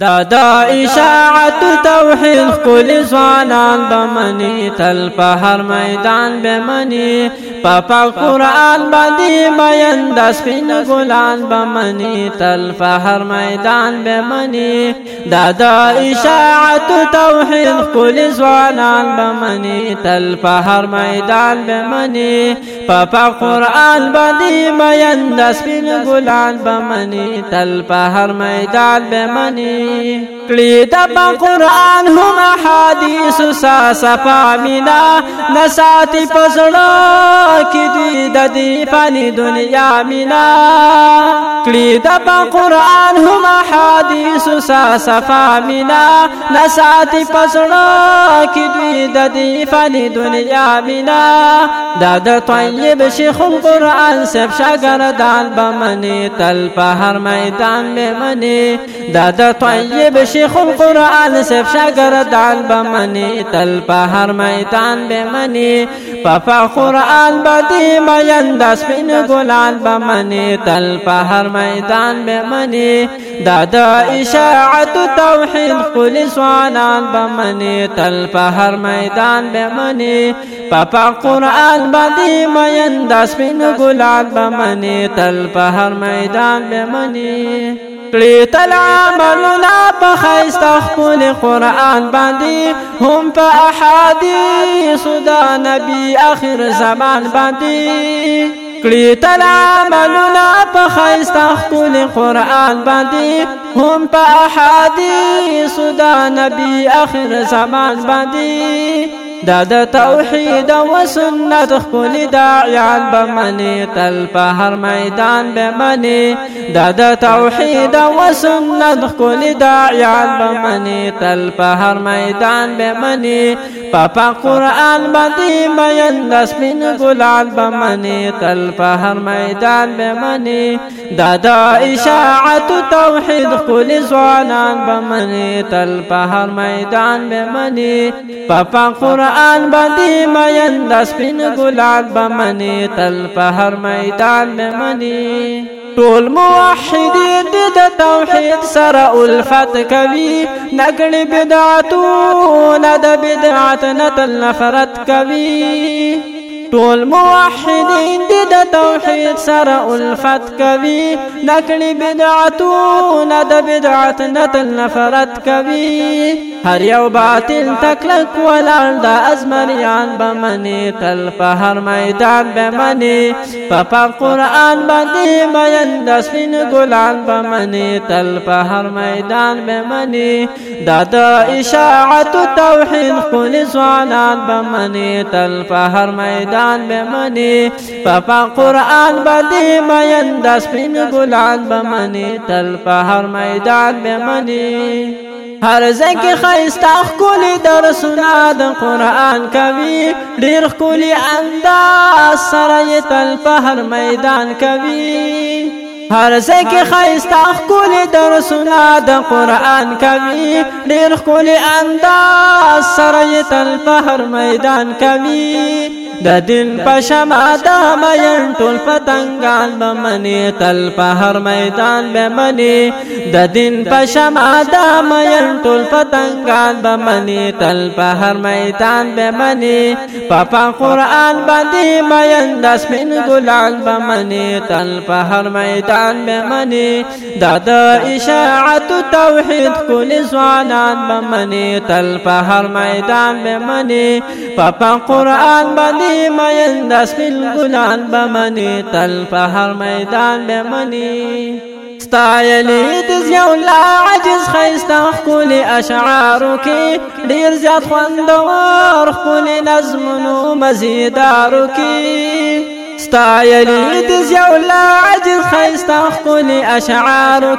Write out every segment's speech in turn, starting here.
دا دا اشاعت توحید کل زوانان بمنی تل په هر میدان بمنی پاپا قرآن باندې بیان د سپین ګلان بمنی تل په هر میدان بمنی دا دا اشاعت توحید کل زوانان بمنی تل په هر میدان بمنی پاپا قرآن باندې بیان د سپین ګلان بمنی تل په هر میدان بمنی রে کړي د قرآن هم حدیث سا صفا مینا نساتی پسړه کې دی د دې فانی دنیا مینا کړي د قرآن هم حدیث سا صفا مینا نساتی پسړه کې دی د دې فانی دنیا مینا دا د طیب شیخ القرآن سب شاګردان بمنی تل په هر میدان به منی دا د طیب شیخ القرآن سب شاگردان بمنی تل په هر میدان بمنی پپا قرآن بدی مین د سپین ګلان بمنی تل په هر میدان دا د اشاعت توحید کل سوانان بمنی تل په هر میدان بمنی پپا قرآن بدی مین د سپین ګلان بمنی تل په هر میدان بمنی کړي تل عملنا په خیسته خپل قران باندې هم په احادیث د نبی آخر زمان باندې کړي تل عملنا په خیسته خپل قران باندې هم په احادیث د نبی آخر زمان باندې دا د توحید أو سنت خپل داعیان بمنی تل په هر میدان بمنی. دا د توحید أو سنت خپل داعیان بمنی تل په هر میدان بمنی. پاپا قرآن باندې بیان د سپین ګلان بمنی تل په هر میدان بمنی دا د اشاعت توحید خپل ځوانان بمنی تل په هر میدان بمنی پاپا قرآن باندې مین د سپین ګلان بمنی تل په هر میدان بمنی ټول موحدین د توحید سره الفت کوي نګړي بدعتونه د بدعت نه تل نفرت کوي ټول موحدین د توحید سره الفت کوي نکړي بدعتونه د بدعت نه تل نفرت کوي هر یو باطل تکلک ولال د ازمریان بمنی تل په هر میدان بمنی په قرآن باندې بیان د سپین ګلان بمنی تل په هر میدان بمنی دا د اشاعت توحید خپل ځوانان بمنی تل په هر میدان بمنی په قرآن باندې بیان د سپین ګلان بمنی تل په هر میدان بمنی هر ځکه خيستا خولي درسونه د قرآن کوي ډیر خولي انداز سره تل په هر میدان کوي هر ځکه خيستا خولي درسونه د قرآن کوي ډیر خولي انداز سره تل په هر میدان کوي د دین په شمع د مین ټول پتنګان بمنی تل په هر میدان بمنی۔ د دین په شمع د مین ټول پتنګان بمنی تل په هر میدان بمنی۔ په قرآن باندې مین د سپین ګلان بمنی تل په هر میدان بمنی۔ دا د اشاعت توحید کل ځوانان بمنی تل په هر میدان بمنی۔ په قرآن باندې مین د سپین ګلان بمنی تل میدان بمنی ستایلی د زیو لا عجز خیستا خپل اشعارو کې ډیر زیات خوندور خپل نظمونو مزیدارو کې ستایلی د زیو لا عجز خیستا اشعارو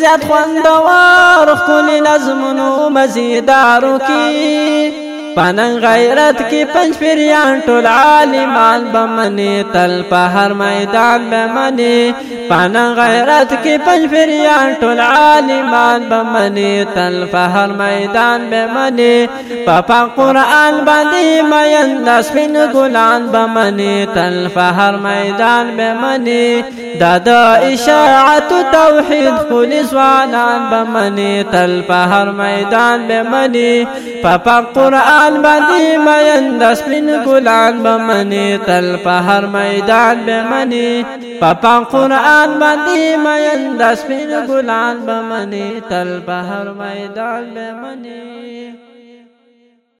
زیات خوندور خپل نظمونو مزیدارو کې پنن غیرت کې پنځ پیریان ټول عالمان بمنی تل په هر میدان بمنی پنن غیرت کې پنځ پیریان ټول عالمان بمنی تل په هر میدان بمنی په قرآن باندې مین د سپین ګلان بمنی تل په هر میدان بمنی د اشاعت توحید خلی ځوانان بمنی تل په هر میدان بمنی په قرآن باندې مین د سپین ګلان بمنی تل په هر میدان بمنی په قرآن باندې مین د سپین ګلان بمنی تل په هر میدان بمنی